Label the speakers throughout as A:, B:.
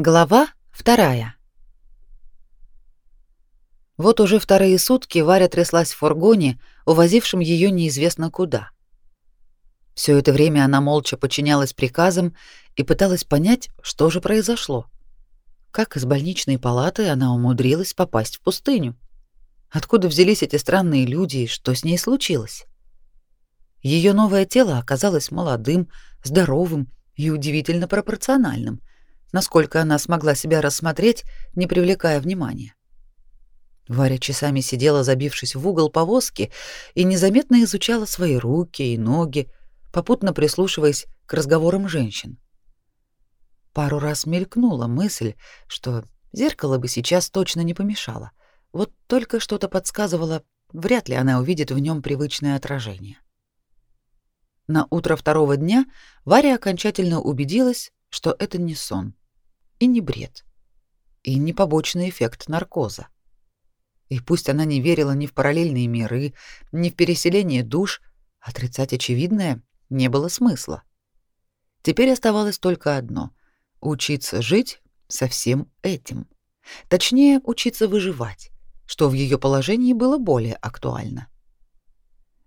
A: Глава вторая. Вот уже вторые сутки Варя тряслась в фургоне, увозившем ее неизвестно куда. Все это время она молча подчинялась приказам и пыталась понять, что же произошло. Как из больничной палаты она умудрилась попасть в пустыню? Откуда взялись эти странные люди и что с ней случилось? Ее новое тело оказалось молодым, здоровым и удивительно пропорциональным — насколько она смогла себя рассмотреть, не привлекая внимания. Варя часами сидела, забившись в угол повозки, и незаметно изучала свои руки и ноги, попутно прислушиваясь к разговорам женщин. Пару раз мелькнула мысль, что зеркало бы сейчас точно не помешало. Вот только что-то подсказывало, вряд ли она увидит в нем привычное отражение. На утро второго дня Варя окончательно убедилась, что это не сон и не бред, и не побочный эффект наркоза. И пусть она не верила ни в параллельные миры, ни в переселение душ, отрицать очевидное не было смысла. Теперь оставалось только одно — учиться жить со всем этим. Точнее, учиться выживать, что в ее положении было более актуально.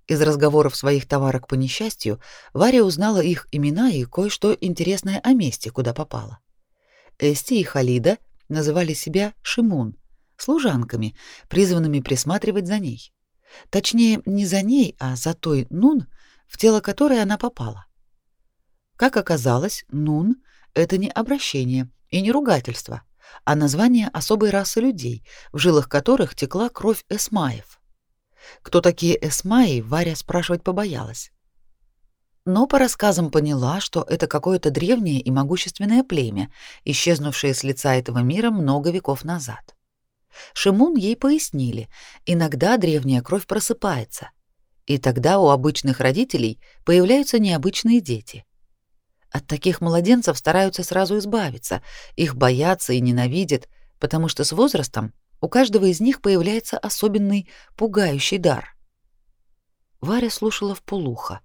A: Из разговоров своих товарок по несчастью Варя узнала их имена и кое-что интересное о месте, куда попала. Эсти и Халида называли себя Шимун, служанками, призванными присматривать за ней. Точнее, не за ней, а за той Нун, в тело которой она попала. Как оказалось, Нун — это не обращение и не ругательство, а название особой расы людей, в жилах которых текла кровь эсмаев. Кто такие эсмаи, Варя спрашивать побоялась но по рассказам поняла, что это какое-то древнее и могущественное племя, исчезнувшее с лица этого мира много веков назад. Шимун ей пояснили, иногда древняя кровь просыпается, и тогда у обычных родителей появляются необычные дети. От таких младенцев стараются сразу избавиться, их боятся и ненавидят, потому что с возрастом у каждого из них появляется особенный пугающий дар. Варя слушала вполуха,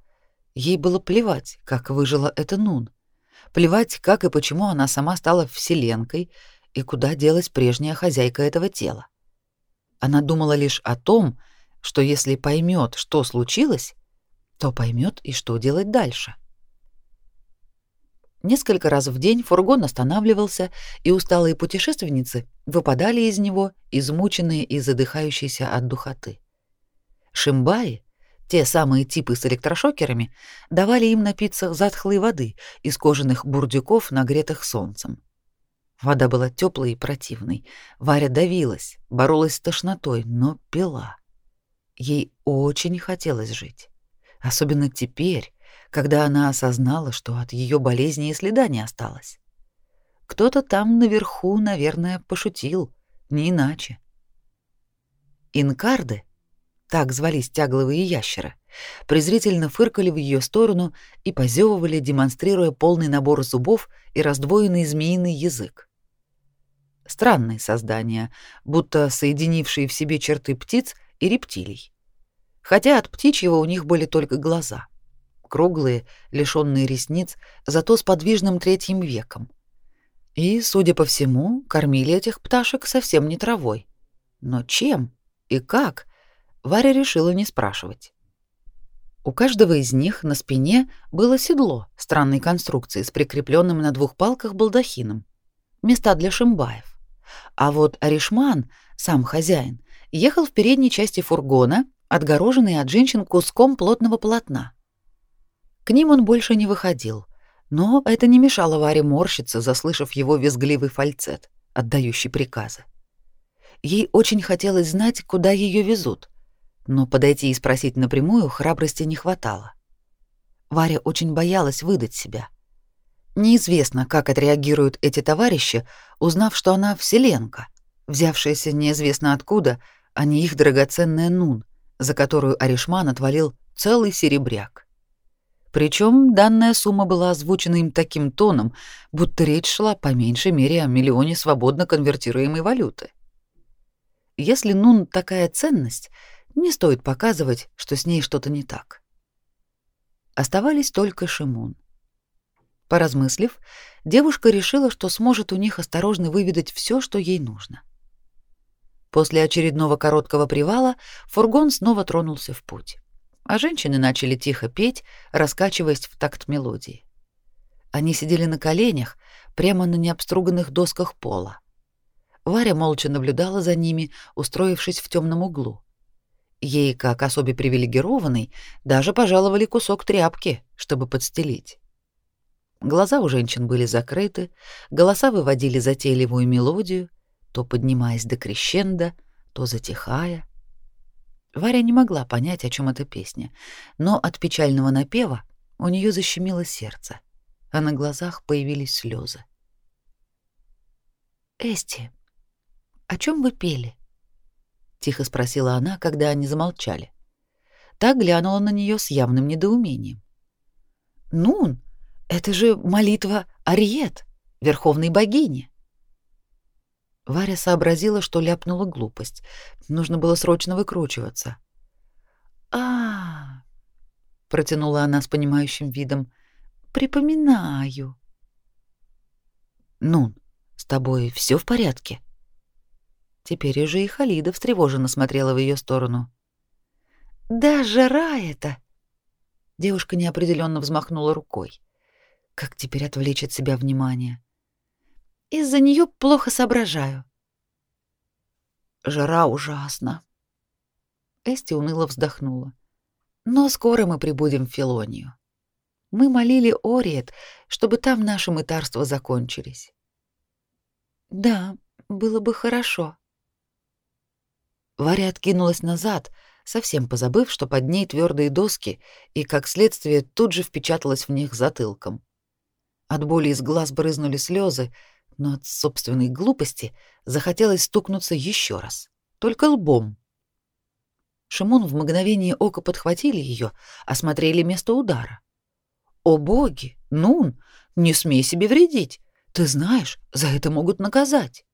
A: Ей было плевать, как выжила эта Нун. Плевать, как и почему она сама стала вселенкой и куда делась прежняя хозяйка этого тела. Она думала лишь о том, что если поймет, что случилось, то поймет и что делать дальше. Несколько раз в день фургон останавливался, и усталые путешественницы выпадали из него, измученные и задыхающиеся от духоты. Шимбаи, те самые типы с электрошокерами давали им напиться затхлой воды из кожаных бурдюков, нагретых солнцем. Вода была теплой и противной. Варя давилась, боролась с тошнотой, но пила. Ей очень хотелось жить. Особенно теперь, когда она осознала, что от ее болезни и следа не осталось. Кто-то там наверху, наверное, пошутил, не иначе. Инкарды так звались тягловые ящеры, презрительно фыркали в ее сторону и позевывали, демонстрируя полный набор зубов и раздвоенный змеиный язык. Странные создания, будто соединившие в себе черты птиц и рептилий. Хотя от птичьего у них были только глаза. Круглые, лишённые ресниц, зато с подвижным третьим веком. И, судя по всему, кормили этих пташек совсем не травой. Но чем и как — Варя решила не спрашивать. У каждого из них на спине было седло странной конструкции с прикрепленным на двух палках балдахином. Места для шимбаев. А вот Аришман, сам хозяин, ехал в передней части фургона, отгороженный от женщин куском плотного полотна. К ним он больше не выходил, но это не мешало Варе морщиться, заслышав его визгливый фальцет, отдающий приказы. Ей очень хотелось знать, куда ее везут — но подойти и спросить напрямую храбрости не хватало. Варя очень боялась выдать себя. Неизвестно, как отреагируют эти товарищи, узнав, что она вселенка, взявшаяся неизвестно откуда, а не их драгоценная Нун, за которую Аришман отвалил целый серебряк. Причем данная сумма была озвучена им таким тоном, будто речь шла по меньшей мере о миллионе свободно конвертируемой валюты. Если Нун такая ценность — не стоит показывать, что с ней что-то не так. Оставались только Шимун. Поразмыслив, девушка решила, что сможет у них осторожно выведать все, что ей нужно. После очередного короткого привала фургон снова тронулся в путь, а женщины начали тихо петь, раскачиваясь в такт мелодии. Они сидели на коленях, прямо на необструганных досках пола. Варя молча наблюдала за ними, устроившись в темном углу. Ей, как особе привилегированной, даже пожаловали кусок тряпки, чтобы подстелить. Глаза у женщин были закрыты, голоса выводили затейливую мелодию, то поднимаясь до крещенда, то затихая. Варя не могла понять, о чем эта песня, но от печального напева у нее защемило сердце, а на глазах появились слезы. «Эсти, о чем вы пели?» — тихо спросила она, когда они замолчали. Та глянула на нее с явным недоумением. «Нун, это же молитва Ариет, верховной богини. Варя сообразила, что ляпнула глупость. Нужно было срочно выкручиваться. А, -а, -а протянула она с понимающим видом. Припоминаю. Ну, с тобой все в порядке? Теперь уже и Халида встревоженно смотрела в ее сторону. Да жара это. Девушка неопределенно взмахнула рукой. Как теперь отвлечь от себя внимание? Из-за нее плохо соображаю. Жара ужасна. Эсти уныло вздохнула. Но скоро мы прибудем в Филонию. Мы молили Ориет, чтобы там наши мытарства закончились. Да, было бы хорошо. Варя откинулась назад, совсем позабыв, что под ней твердые доски, и, как следствие, тут же впечаталась в них затылком. От боли из глаз брызнули слезы, но от собственной глупости захотелось стукнуться еще раз, только лбом. Шимон в мгновение ока подхватили ее, осмотрели место удара. «О боги! Нун, не смей себе вредить! Ты знаешь, за это могут наказать!»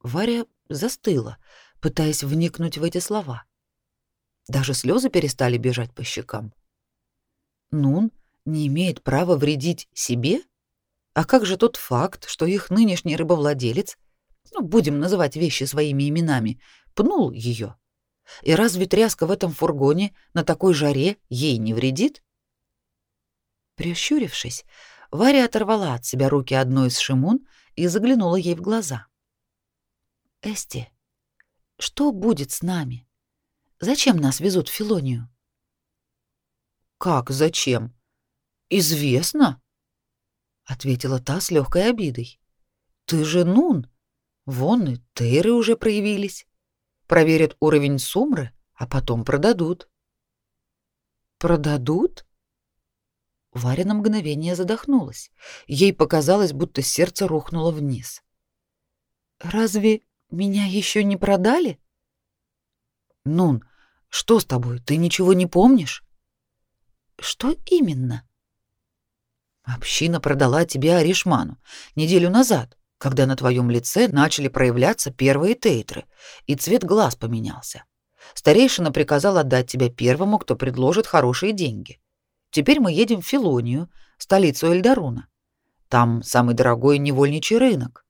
A: Варя застыла, пытаясь вникнуть в эти слова. Даже слезы перестали бежать по щекам. Нун не имеет права вредить себе? А как же тот факт, что их нынешний рыбовладелец, ну, будем называть вещи своими именами, пнул ее? И разве тряска в этом фургоне на такой жаре ей не вредит? Прищурившись, Варя оторвала от себя руки одной из Шимун и заглянула ей в глаза. «Эсти, что будет с нами? Зачем нас везут в Филонию?» «Как зачем? Известно, ответила та с легкой обидой. Ты же Нун. Вон и Тейры уже проявились. Проверят уровень сумры, а потом продадут. Продадут? Варя на мгновение задохнулась. Ей показалось, будто сердце рухнуло вниз. Разве меня еще не продали? Нун, что с тобой? Ты ничего не помнишь? Что именно? Община продала тебя Аришману неделю назад, когда на твоем лице начали проявляться первые тейтры, и цвет глаз поменялся. Старейшина приказал отдать тебя первому, кто предложит хорошие деньги. Теперь мы едем в Филонию, столицу Эльдаруна. Там самый дорогой невольничий рынок.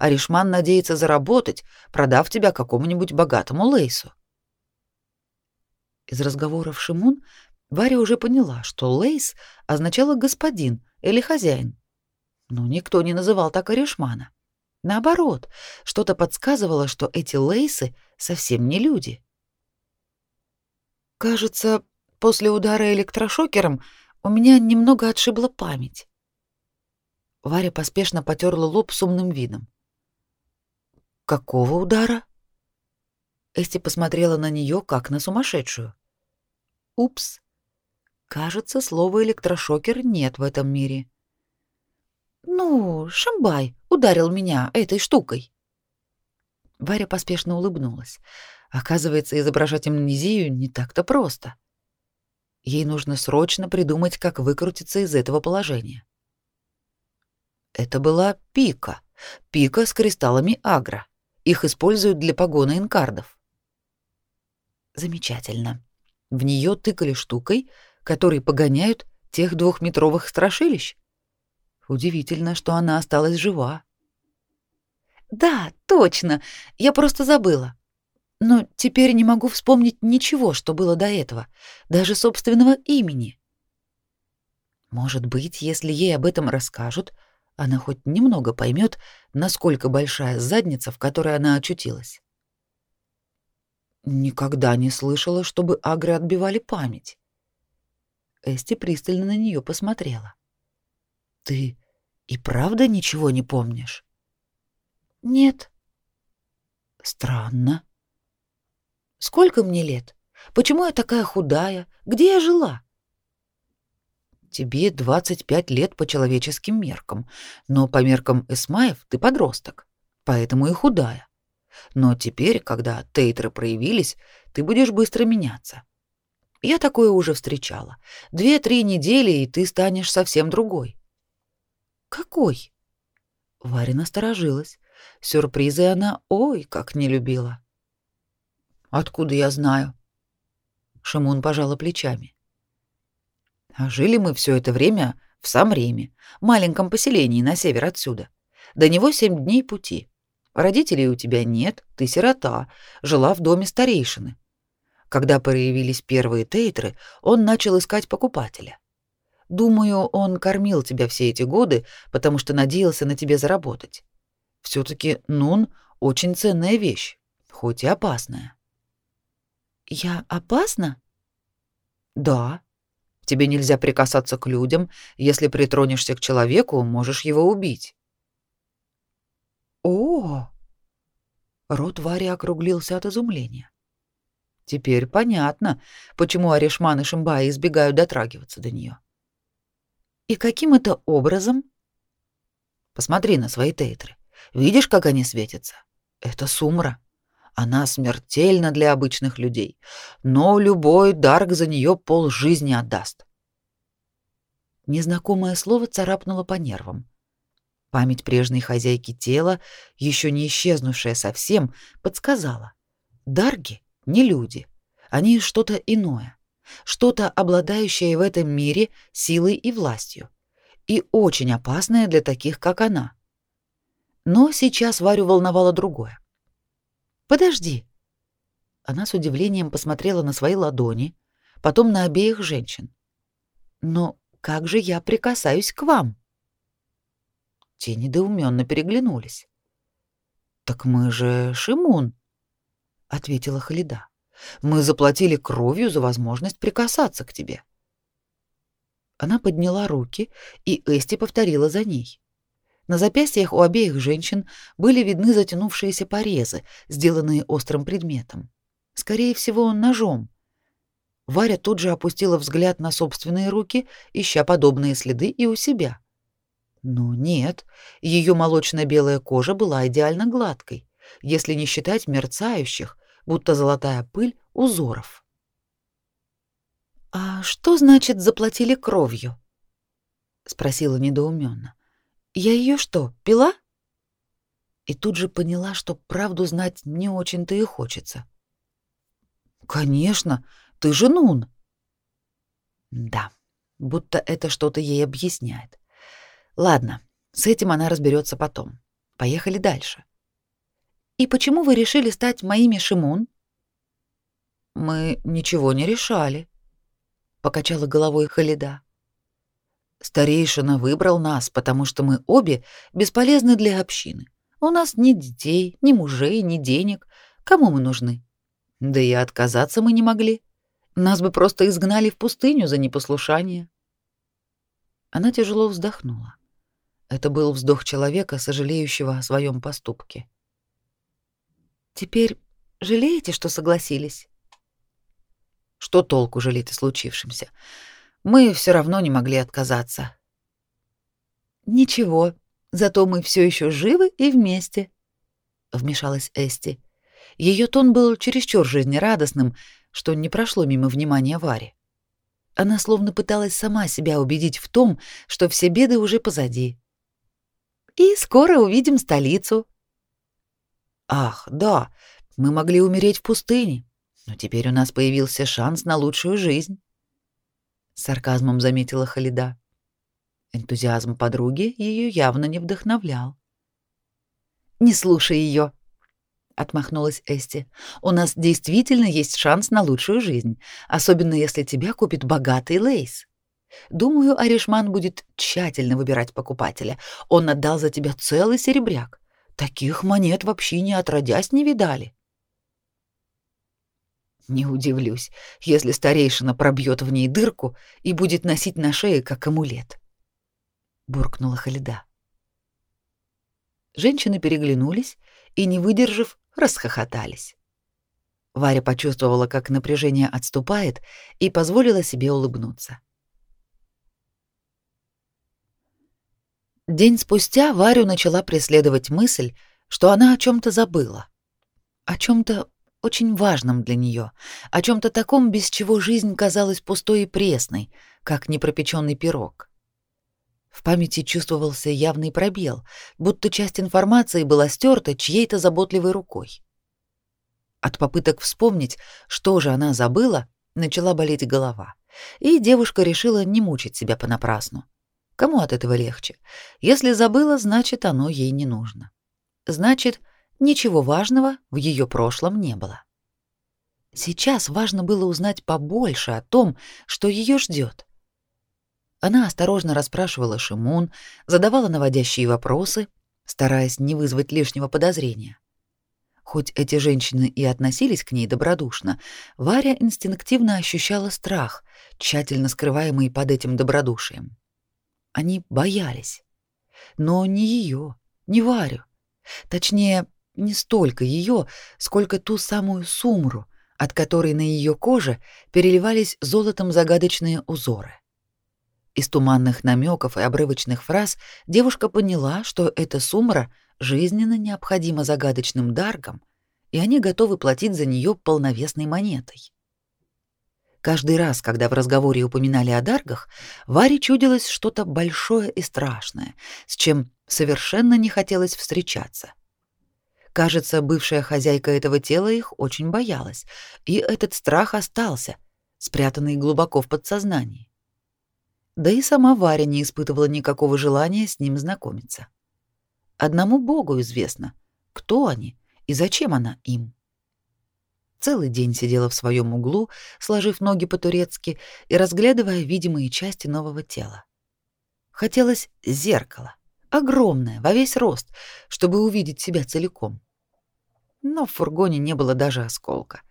A: Аришман надеется заработать, продав тебя какому-нибудь богатому лейсу. Из разговоров Шимун Варя уже поняла, что лейс означало господин, или хозяин. Но никто не называл так Орешмана. Наоборот, что-то подсказывало, что эти лейсы совсем не люди. Кажется, после удара электрошокером у меня немного отшибла память. Варя поспешно потерла лоб с умным видом. Какого удара? Эсти посмотрела на нее как на сумасшедшую. Упс. Кажется, слова электрошокер нет в этом мире. Ну, Шамбай ударил меня этой штукой. Варя поспешно улыбнулась. Оказывается, изображать амнезию не так-то просто. Ей нужно срочно придумать, как выкрутиться из этого положения. Это была пика. Пика с кристаллами агро. Их используют для погона инкардов. Замечательно. В нее тыкали штукой, которые погоняют Тех двухметровых страшилищ? Удивительно, что она осталась жива. Да, точно. Я просто забыла. Но теперь не могу вспомнить ничего, что было до этого, даже собственного имени. Может быть, если ей об этом расскажут, она хоть немного поймет, насколько большая задница, в которой она очутилась. Никогда не слышала, чтобы агры отбивали память. Эсти пристально на нее посмотрела. Ты и правда ничего не помнишь? Нет. Странно. Сколько мне лет? Почему я такая худая? Где я жила? Тебе 25 лет по человеческим меркам, но по меркам Эсмаев ты подросток, поэтому и худая. Но теперь, когда тейтры проявились, ты будешь быстро меняться. Я такое уже встречала. Две-три недели, и ты станешь совсем другой. Какой? Варя насторожилась. Сюрпризы она ой, как не любила. Откуда я знаю? Шамун пожала плечами. А жили мы все это время в Самреме, маленьком поселении на север отсюда. До него семь дней пути. Родителей у тебя нет, ты сирота, жила в доме старейшины. Когда появились первые тейтры, он начал искать покупателя. Думаю, он кормил тебя все эти годы, потому что надеялся на тебе заработать. все таки нун — очень ценная вещь, хоть и опасная. Я опасна? Да. Тебе нельзя прикасаться к людям. Если притронешься к человеку, можешь его убить. О! Рот Вари округлился от изумления. Теперь понятно, почему Аришман и Шимбай избегают дотрагиваться до нее. И каким это образом? Посмотри на свои тейтры. Видишь, как они светятся? Это сумра. Она смертельна для обычных людей, но любой дарк за нее пол жизни отдаст. Незнакомое слово царапнуло по нервам. Память прежней хозяйки тела, еще не исчезнувшая совсем, подсказала: дарги не люди, они что-то иное, что-то обладающее в этом мире силой и властью, и очень опасное для таких, как она. Но сейчас Варю волновало другое. Подожди. Она с удивлением посмотрела на свои ладони, потом на обеих женщин. Но как же я прикасаюсь к вам? Те недоуменно переглянулись. Так мы же Шимун, ответила Халида. Мы заплатили кровью за возможность прикасаться к тебе. Она подняла руки, и Эсти повторила за ней. На запястьях у обеих женщин были видны затянувшиеся порезы, сделанные острым предметом. Скорее всего, ножом. Варя тут же опустила взгляд на собственные руки, ища подобные следы и у себя. Но нет, ее молочно-белая кожа была идеально гладкой, если не считать мерцающих, будто золотая пыль, узоров. «А что значит заплатили кровью?» — спросила недоуменно. Я ее что, пила? И тут же поняла, что правду знать не очень-то и хочется. Конечно, ты же Нун. Да, будто это что-то ей объясняет. Ладно, с этим она разберется потом. Поехали дальше. И почему вы решили стать моими Шимун? Мы ничего не решали, покачала головой Халида. Старейшина выбрал нас, потому что мы обе бесполезны для общины. У нас ни детей, ни мужей, ни денег. Кому мы нужны? Да и отказаться мы не могли. Нас бы просто изгнали в пустыню за непослушание. Она тяжело вздохнула. Это был вздох человека, сожалеющего о своем поступке. Теперь жалеете, что согласились? Что толку жалеть о случившемся? Мы все равно не могли отказаться. Ничего, зато мы все еще живы и вместе, вмешалась Эсти. Ее тон был чересчур жизнерадостным, что не прошло мимо внимания Вари. Она словно пыталась сама себя убедить в том, что все беды уже позади. И скоро увидим столицу. Ах, да, мы могли умереть в пустыне, но теперь у нас появился шанс на лучшую жизнь. Сарказмом заметила Халида. Энтузиазм подруги ее явно не вдохновлял. Не слушай ее, отмахнулась Эсти. У нас действительно есть шанс на лучшую жизнь, особенно если тебя купит богатый Лейс. Думаю, Аришман будет тщательно выбирать покупателя. Он отдал за тебя целый серебряк. Таких монет вообще не отродясь не видали. Не удивлюсь, если старейшина пробьет в ней дырку и будет носить на шее как амулет. Буркнула Халида. Женщины переглянулись и, не выдержав, расхохотались. Варя почувствовала, как напряжение отступает, и позволила себе улыбнуться. День спустя Варю начала преследовать мысль, что она о чем то забыла. О чем то очень важном для нее, о чем то таком, без чего жизнь казалась пустой и пресной, как непропеченный пирог. В памяти чувствовался явный пробел, будто часть информации была стерта чьей-то заботливой рукой. От попыток вспомнить, что же она забыла, начала болеть голова, и девушка решила не мучить себя понапрасну. Кому от этого легче? Если забыла, значит, оно ей не нужно. Значит, ничего важного в ее прошлом не было. Сейчас важно было узнать побольше о том, что ее ждет. Она осторожно расспрашивала Шимун, задавала наводящие вопросы, стараясь не вызвать лишнего подозрения. Хоть эти женщины и относились к ней добродушно, Варя инстинктивно ощущала страх, тщательно скрываемый под этим добродушием. Они боялись. Но не ее, не Варю. Точнее, не столько ее, сколько ту самую сумру, от которой на ее коже переливались золотом загадочные узоры. Из туманных намеков и обрывочных фраз девушка поняла, что эта сумра жизненно необходима загадочным даргам, и они готовы платить за нее полновесной монетой. Каждый раз, когда в разговоре упоминали о даргах, Варе чудилось что-то большое и страшное, с чем совершенно не хотелось встречаться. Кажется, бывшая хозяйка этого тела их очень боялась, и этот страх остался, спрятанный глубоко в подсознании да и сама Варя не испытывала никакого желания с ним знакомиться. Одному Богу известно, кто они и зачем она им. Целый день сидела в своем углу, сложив ноги по-турецки и разглядывая видимые части нового тела. Хотелось зеркало, огромное, во весь рост, чтобы увидеть себя целиком. Но в фургоне не было даже осколка.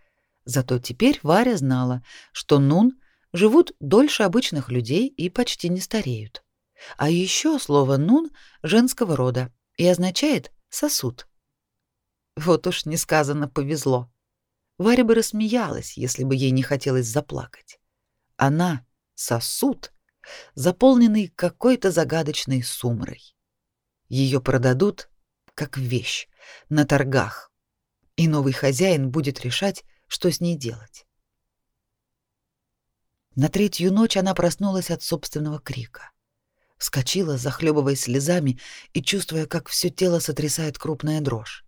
A: Зато теперь Варя знала, что Нун живут дольше обычных людей и почти не стареют. А еще слово «нун» женского рода и означает «сосуд». Вот уж несказанно повезло. Варя бы рассмеялась, если бы ей не хотелось заплакать. Она — сосуд, заполненный какой-то загадочной сумрой. Ее продадут как вещь на торгах, и новый хозяин будет решать, что с ней делать. На третью ночь она проснулась от собственного крика. Вскочила, захлебываясь слезами и чувствуя, как все тело сотрясает крупная дрожь.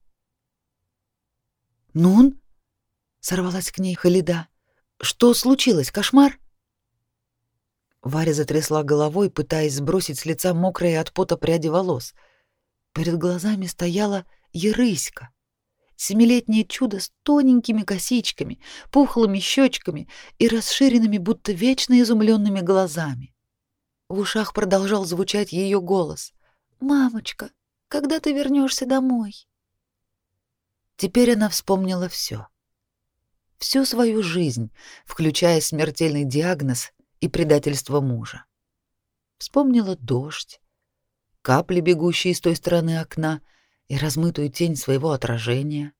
A: «Нун?» — сорвалась к ней Халида. «Что случилось? Кошмар?» Варя затрясла головой, пытаясь сбросить с лица мокрые от пота пряди волос. Перед глазами стояла Ерыська — Семилетнее чудо с тоненькими косичками, пухлыми щечками и расширенными, будто вечно изумленными глазами. В ушах продолжал звучать ее голос. «Мамочка, когда ты вернешься домой?» Теперь она вспомнила все. Всю свою жизнь, включая смертельный диагноз и предательство мужа. Вспомнила дождь, капли, бегущие с той стороны окна, и размытую тень своего отражения.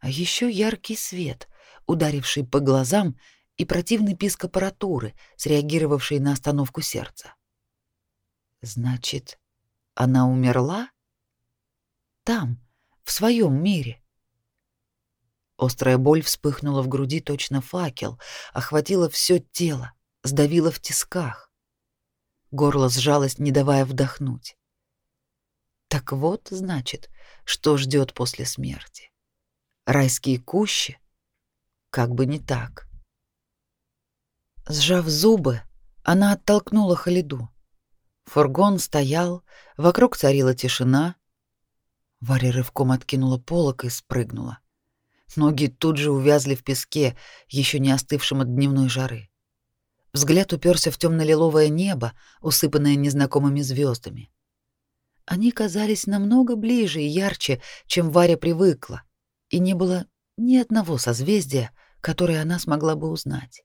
A: А еще яркий свет, ударивший по глазам, и противный писк аппаратуры, среагировавший на остановку сердца. Значит, она умерла? Там, в своем мире. Острая боль вспыхнула в груди точно факел, охватила все тело, сдавила в тисках. Горло сжалось, не давая вдохнуть. Так вот, значит, что ждет после смерти. Райские кущи? Как бы не так. Сжав зубы, она оттолкнула Халиду. Фургон стоял, вокруг царила тишина. Варя рывком откинула полок и спрыгнула. Ноги тут же увязли в песке, еще не остывшем от дневной жары. Взгляд уперся в темно-лиловое небо, усыпанное незнакомыми звездами. Они казались намного ближе и ярче, чем Варя привыкла, и не было ни одного созвездия, которое она смогла бы узнать.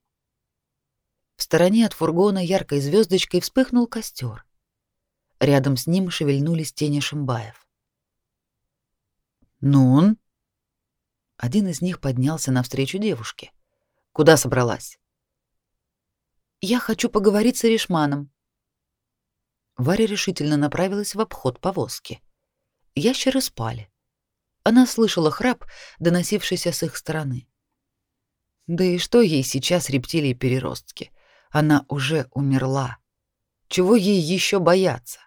A: В стороне от фургона яркой звездочкой вспыхнул костер. Рядом с ним шевельнулись тени Шимбаев. «Нун?» Один из них поднялся навстречу девушке. «Куда собралась?» «Я хочу поговорить с Эришманом». Варя решительно направилась в обход повозки. Ящеры спали. Она слышала храп, доносившийся с их стороны. Да и что ей сейчас рептилии-переростки? Она уже умерла. Чего ей еще бояться?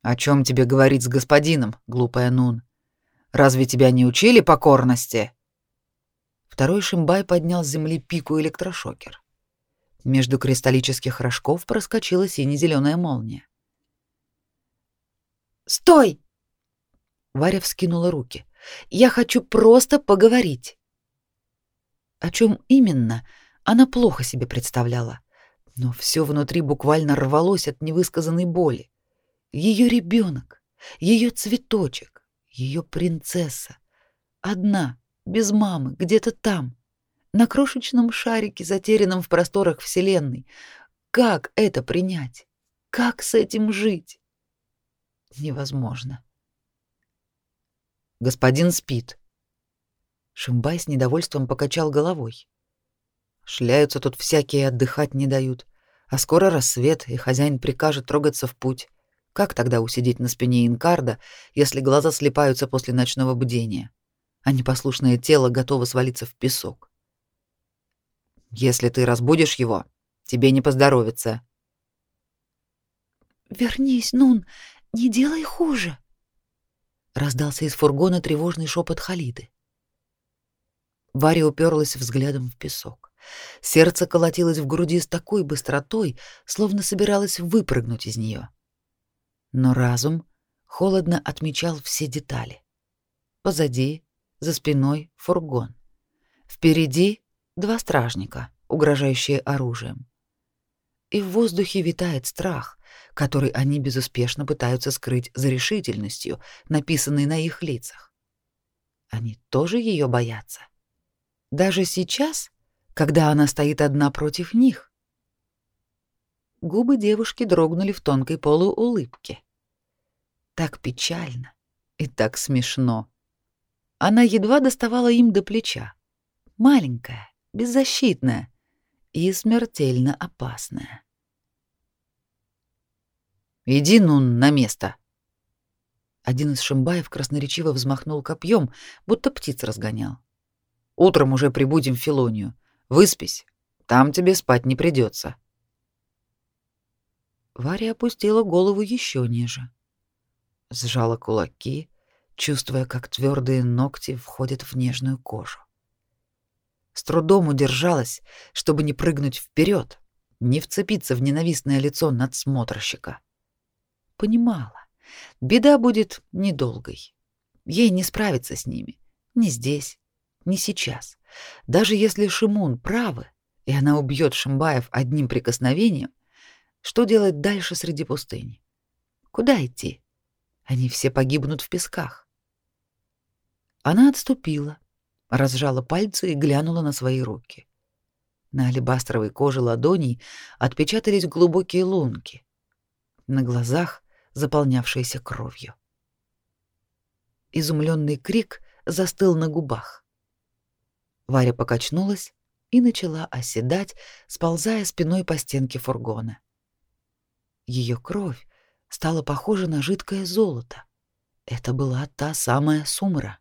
A: О чем тебе говорить с господином, глупая Нун? Разве тебя не учили покорности? Второй Шимбай поднял с земли пику электрошокер. Между кристаллических рожков проскочила сине-зеленая молния. «Стой!» Варя вскинула руки. «Я хочу просто поговорить». О чем именно, она плохо себе представляла, но все внутри буквально рвалось от невысказанной боли. Ее ребенок, ее цветочек, ее принцесса. Одна, без мамы, где-то там, на крошечном шарике, затерянном в просторах Вселенной. Как это принять? Как с этим жить? Невозможно. Господин спит. Шимбай с недовольством покачал головой. Шляются тут всякие, отдыхать не дают. А скоро рассвет, и хозяин прикажет трогаться в путь. Как тогда усидеть на спине инкарда, если глаза слепаются после ночного бдения, а непослушное тело готово свалиться в песок? Если ты разбудишь его, тебе не поздоровится.
B: Вернись, Нун, не делай хуже. Раздался из фургона тревожный шепот Халиды.
A: Варя уперлась взглядом в песок. Сердце колотилось в груди с такой быстротой, словно собиралось выпрыгнуть из нее. Но разум холодно отмечал все детали. Позади, за спиной фургон. Впереди два стражника, угрожающие оружием. И в воздухе витает страх, который они безуспешно пытаются скрыть за решительностью, написанной на их лицах. Они тоже ее боятся. Даже сейчас, когда она стоит одна против них. Губы девушки дрогнули в тонкой полуулыбке. Так печально и так смешно. Она едва доставала им до плеча. Маленькая, беззащитная и смертельно опасная. «Иди, ну, на место!» Один из шимбаев красноречиво взмахнул копьем, будто птиц разгонял. «Утром уже прибудем в Филонию. Выспись, там тебе спать не придется. Варя опустила голову еще ниже. Сжала кулаки, чувствуя, как твердые ногти входят в нежную кожу. С трудом удержалась, чтобы не прыгнуть вперед, не вцепиться в ненавистное лицо надсмотрщика. Понимала, беда будет недолгой. Ей не справиться с ними, ни здесь, ни сейчас. Даже если Шимун правы, и она убьет Шимбаев одним прикосновением, что делать дальше среди пустыни? Куда идти? Они все погибнут в песках. Она отступила, разжала пальцы и глянула на свои руки. На алебастровой коже ладоней отпечатались глубокие лунки, на глазах заполнявшиеся кровью. Изумленный крик застыл на губах. Варя покачнулась и начала оседать, сползая спиной по стенке фургона. Ее кровь стала похожа на жидкое золото. Это была та самая сумра.